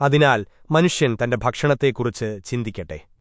അതിനാൽ മനുഷ്യൻ തന്റെ ഭക്ഷണത്തെക്കുറിച്ച് ചിന്തിക്കട്ടെ.